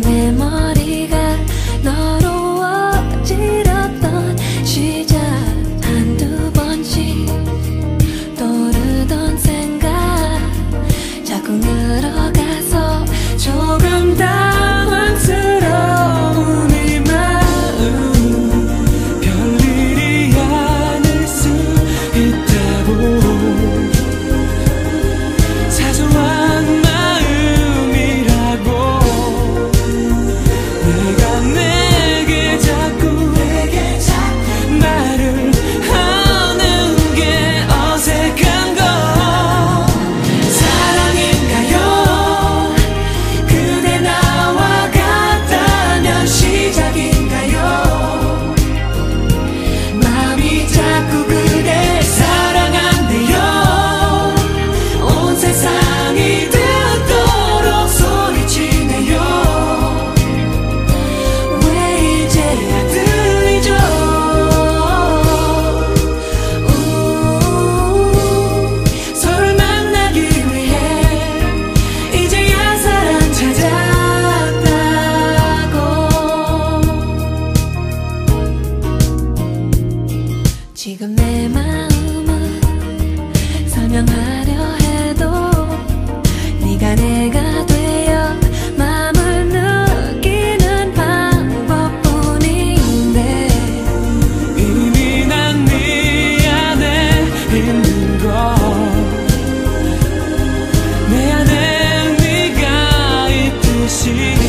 Remember 지금 내 마음을 설명하려 해도 네가 내가 되어 마음을 느끼는 방법뿐인데 이미 난 네 안에 있는 거 내 안에 네가 있듯이